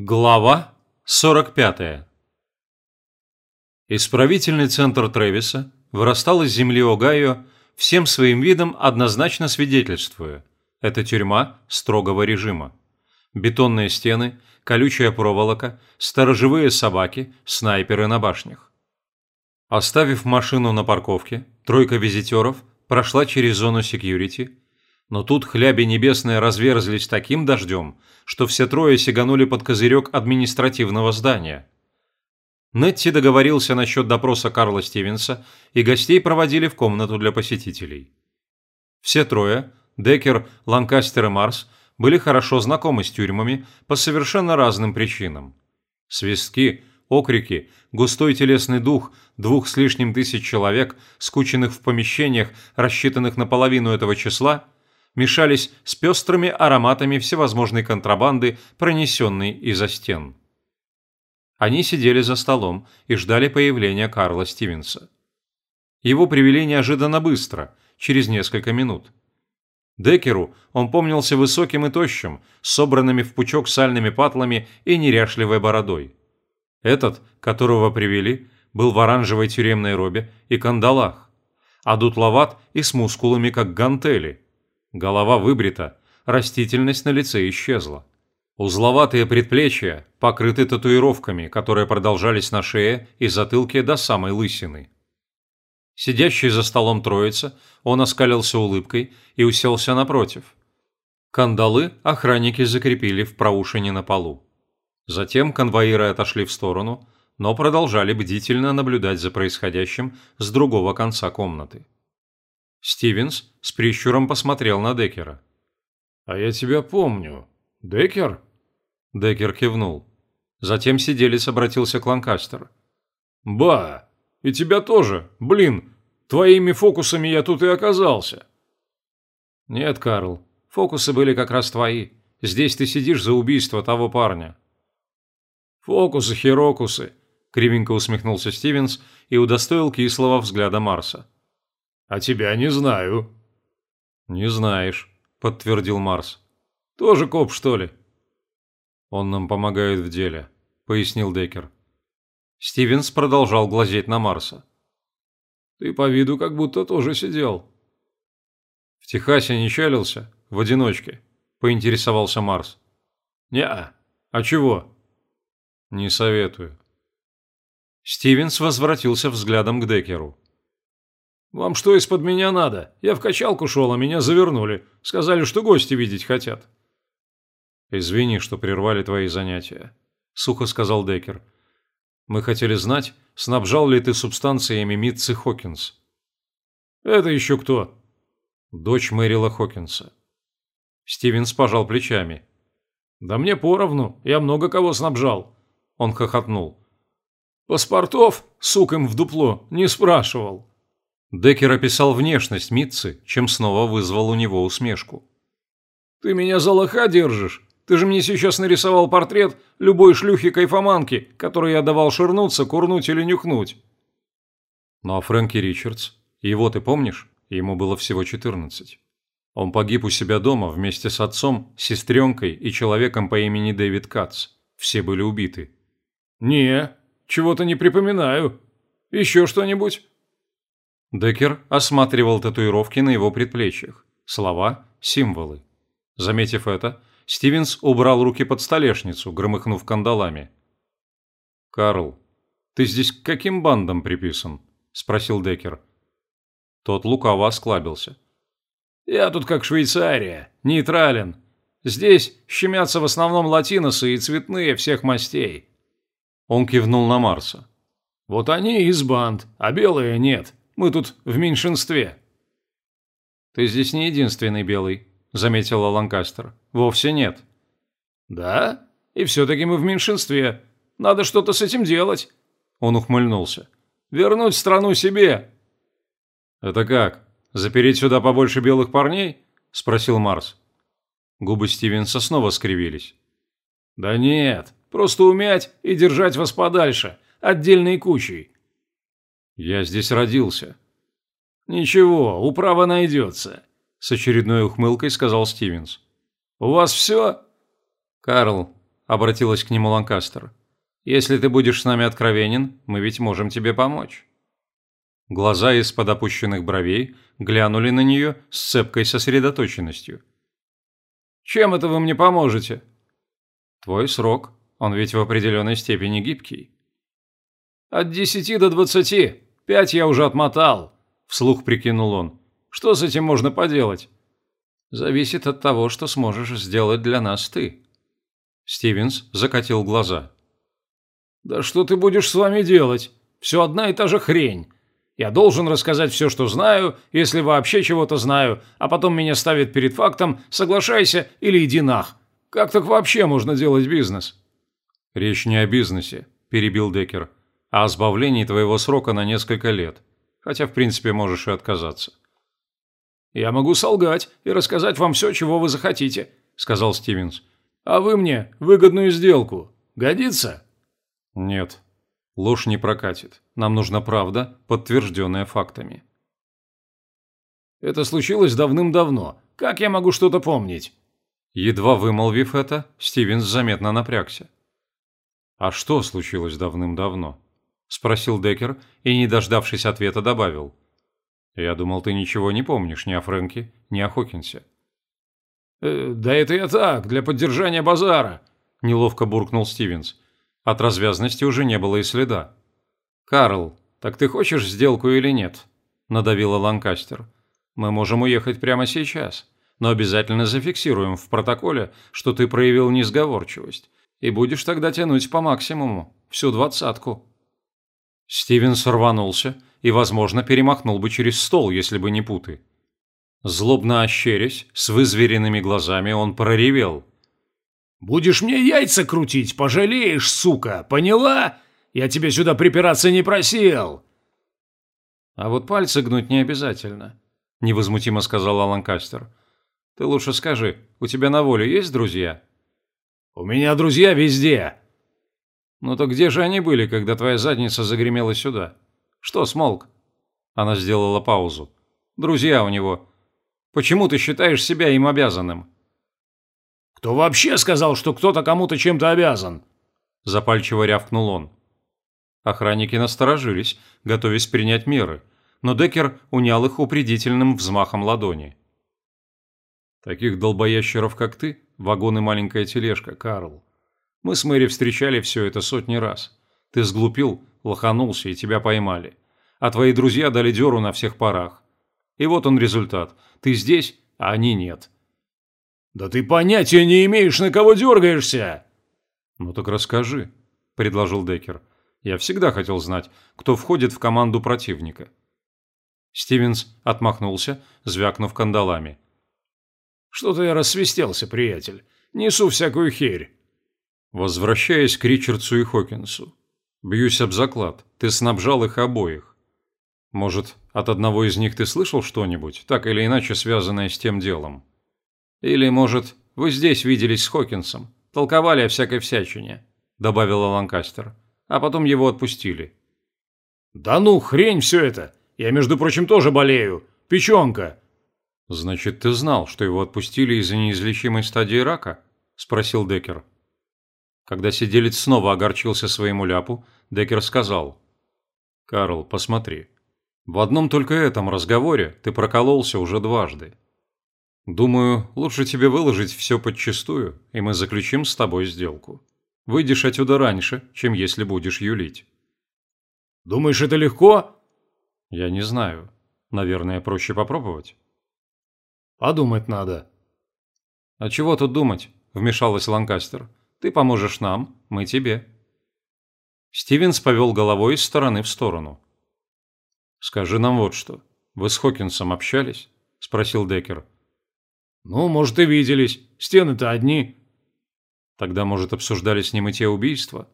Глава 45. Исправительный центр Тревиса вырастал из земли Огайо, всем своим видом однозначно свидетельствуя – это тюрьма строгого режима. Бетонные стены, колючая проволока, сторожевые собаки, снайперы на башнях. Оставив машину на парковке, тройка визитеров прошла через зону секьюрити – но тут хляби небесные разверзлись таким дождем, что все трое сиганули под козырек административного здания. Нетти договорился насчет допроса Карла Стивенса, и гостей проводили в комнату для посетителей. Все трое, Деккер, Ланкастер и Марс, были хорошо знакомы с тюрьмами по совершенно разным причинам. Свистки, окрики, густой телесный дух двух с лишним тысяч человек, скученных в помещениях, рассчитанных на половину этого числа – мешались с пестрыми ароматами всевозможной контрабанды, пронесенной из-за стен. Они сидели за столом и ждали появления Карла Стивенса. Его привели неожиданно быстро, через несколько минут. Декеру он помнился высоким и тощим, собранными в пучок сальными патлами и неряшливой бородой. Этот, которого привели, был в оранжевой тюремной робе и кандалах, а дутловат и с мускулами, как гантели – Голова выбрита, растительность на лице исчезла. Узловатые предплечья покрыты татуировками, которые продолжались на шее и затылке до самой лысины. Сидящий за столом троица, он оскалился улыбкой и уселся напротив. Кандалы охранники закрепили в проушине на полу. Затем конвоиры отошли в сторону, но продолжали бдительно наблюдать за происходящим с другого конца комнаты. Стивенс с прищуром посмотрел на Деккера. «А я тебя помню. Деккер?» Деккер кивнул. Затем сиделец обратился к Ланкастер. «Ба! И тебя тоже! Блин! Твоими фокусами я тут и оказался!» «Нет, Карл, фокусы были как раз твои. Здесь ты сидишь за убийство того парня». «Фокусы-херокусы!» – кривенько усмехнулся Стивенс и удостоил кислого взгляда Марса. «А тебя не знаю». «Не знаешь», – подтвердил Марс. «Тоже коп, что ли?» «Он нам помогает в деле», – пояснил Деккер. Стивенс продолжал глазеть на Марса. «Ты по виду как будто тоже сидел». «В Техасе не чалился? В одиночке?» – поинтересовался Марс. «Не-а. А чего?» «Не советую». Стивенс возвратился взглядом к Деккеру. «Вам что из-под меня надо? Я в качалку шел, а меня завернули. Сказали, что гости видеть хотят». «Извини, что прервали твои занятия», – сухо сказал Деккер. «Мы хотели знать, снабжал ли ты субстанциями Митцы Хокинс». «Это еще кто?» «Дочь Мэрила Хокинса». Стивенс пожал плечами. «Да мне поровну, я много кого снабжал». Он хохотнул. «Паспортов, сук им в дупло, не спрашивал». Деккер описал внешность Митцы, чем снова вызвал у него усмешку. «Ты меня за лоха держишь? Ты же мне сейчас нарисовал портрет любой шлюхи-кайфоманки, которой я давал ширнуться, курнуть или нюхнуть». «Ну а Фрэнки Ричардс? Его ты помнишь? Ему было всего 14. Он погиб у себя дома вместе с отцом, сестренкой и человеком по имени Дэвид Кац. Все были убиты». «Не, чего-то не припоминаю. Еще что-нибудь?» Деккер осматривал татуировки на его предплечьях. Слова – символы. Заметив это, Стивенс убрал руки под столешницу, громыхнув кандалами. «Карл, ты здесь к каким бандам приписан?» – спросил Деккер. Тот лукаво осклабился. «Я тут как Швейцария, нейтрален. Здесь щемятся в основном латиносы и цветные всех мастей». Он кивнул на Марса. «Вот они из банд, а белые нет. Мы тут в меньшинстве». «Ты здесь не единственный белый», – заметила Ланкастер. «Вовсе нет». «Да? И все-таки мы в меньшинстве. Надо что-то с этим делать». Он ухмыльнулся. «Вернуть страну себе». «Это как? Запереть сюда побольше белых парней?» – спросил Марс. Губы Стивенса снова скривились. «Да нет, просто умять и держать вас подальше, отдельной кучей. «Я здесь родился». «Ничего, управа найдется», – с очередной ухмылкой сказал Стивенс. «У вас все?» «Карл, обратилась к нему Ланкастер. «Если ты будешь с нами откровенен, мы ведь можем тебе помочь». Глаза из-под опущенных бровей глянули на нее с цепкой сосредоточенностью. «Чем это вы мне поможете?» «Твой срок, он ведь в определенной степени гибкий». «От десяти до двадцати. Пять я уже отмотал», – вслух прикинул он. «Что с этим можно поделать?» «Зависит от того, что сможешь сделать для нас ты». Стивенс закатил глаза. «Да что ты будешь с вами делать? Все одна и та же хрень. Я должен рассказать все, что знаю, если вообще чего-то знаю, а потом меня ставят перед фактом «соглашайся» или «иди нах». Как так вообще можно делать бизнес?» «Речь не о бизнесе», – перебил Деккер а о сбавлении твоего срока на несколько лет. Хотя, в принципе, можешь и отказаться». «Я могу солгать и рассказать вам все, чего вы захотите», – сказал Стивенс. «А вы мне выгодную сделку. Годится?» «Нет. Ложь не прокатит. Нам нужна правда, подтвержденная фактами». «Это случилось давным-давно. Как я могу что-то помнить?» Едва вымолвив это, Стивенс заметно напрягся. «А что случилось давным-давно?» – спросил Деккер и, не дождавшись ответа, добавил. «Я думал, ты ничего не помнишь ни о Фрэнке, ни о Хокинсе». «Э, «Да это я так, для поддержания базара», – неловко буркнул Стивенс. От развязности уже не было и следа. «Карл, так ты хочешь сделку или нет?» – надавила Ланкастер. «Мы можем уехать прямо сейчас, но обязательно зафиксируем в протоколе, что ты проявил несговорчивость, и будешь тогда тянуть по максимуму, всю двадцатку». Стивенс рванулся и, возможно, перемахнул бы через стол, если бы не путы. Злобно ощерясь, с вызверенными глазами он проревел. «Будешь мне яйца крутить, пожалеешь, сука, поняла? Я тебя сюда припираться не просил!» «А вот пальцы гнуть не обязательно», – невозмутимо сказал Ланкастер. «Ты лучше скажи, у тебя на воле есть друзья?» «У меня друзья везде», «Ну то где же они были, когда твоя задница загремела сюда? Что смолк?» Она сделала паузу. «Друзья у него. Почему ты считаешь себя им обязанным?» «Кто вообще сказал, что кто-то кому-то чем-то обязан?» Запальчиво рявкнул он. Охранники насторожились, готовясь принять меры, но Деккер унял их упредительным взмахом ладони. «Таких долбоящеров, как ты, вагон и маленькая тележка, Карл. Мы с Мэри встречали все это сотни раз. Ты сглупил, лоханулся и тебя поймали. А твои друзья дали дёру на всех парах. И вот он результат. Ты здесь, а они нет. «Да ты понятия не имеешь, на кого дергаешься!» «Ну так расскажи», – предложил Деккер. «Я всегда хотел знать, кто входит в команду противника». Стивенс отмахнулся, звякнув кандалами. «Что-то я рассвистелся, приятель. Несу всякую херь. Возвращаясь к Ричардсу и Хокинсу. Бьюсь об заклад, ты снабжал их обоих. Может, от одного из них ты слышал что-нибудь, так или иначе связанное с тем делом? Или, может, вы здесь виделись с Хокинсом, толковали о всякой всячине, добавила Ланкастер, а потом его отпустили. Да ну, хрень все это! Я, между прочим, тоже болею. Печенка. Значит, ты знал, что его отпустили из-за неизлечимой стадии рака? Спросил Деккер. Когда сиделец снова огорчился своему ляпу, Деккер сказал. «Карл, посмотри. В одном только этом разговоре ты прокололся уже дважды. Думаю, лучше тебе выложить все подчистую, и мы заключим с тобой сделку. Выйдешь отсюда раньше, чем если будешь юлить». «Думаешь, это легко?» «Я не знаю. Наверное, проще попробовать». «Подумать надо». «А чего тут думать?» – вмешалась Ланкастер. Ты поможешь нам, мы тебе». Стивенс повел головой из стороны в сторону. «Скажи нам вот что. Вы с Хокинсом общались?» – спросил Деккер. «Ну, может, и виделись. Стены-то одни». «Тогда, может, обсуждали с ним и те убийства?»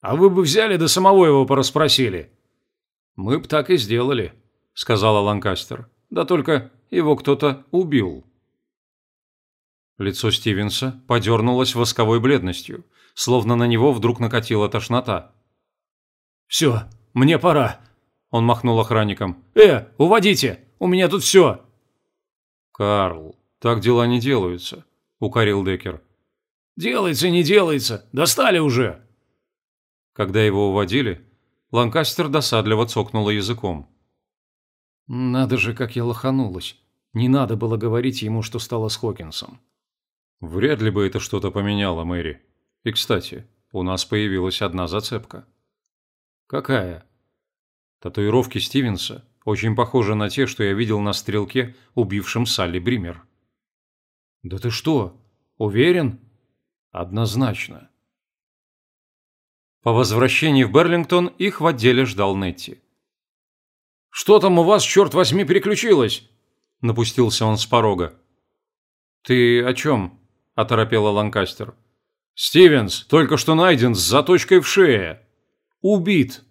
«А вы бы взяли да самого его порасспросили». «Мы б так и сделали», – сказала Ланкастер. «Да только его кто-то убил». Лицо Стивенса подернулось восковой бледностью, словно на него вдруг накатила тошнота. «Все, мне пора», – он махнул охранником. «Э, уводите, у меня тут все». «Карл, так дела не делаются», – укорил Деккер. Делается, не делается. Достали уже. Когда его уводили, Ланкастер досадливо цокнула языком. Надо же, как я лоханулась. Не надо было говорить ему, что стало с Хокинсом. Вряд ли бы это что-то поменяло, Мэри. И, кстати, у нас появилась одна зацепка. Какая? Татуировки Стивенса очень похожи на те, что я видел на стрелке, убившем Салли Бример. Да ты что, уверен? Однозначно. По возвращении в Берлингтон их в отделе ждал Нетти. «Что там у вас, черт возьми, переключилось?» – напустился он с порога. «Ты о чем?» – оторопела Ланкастер. «Стивенс только что найден с заточкой в шее. Убит!»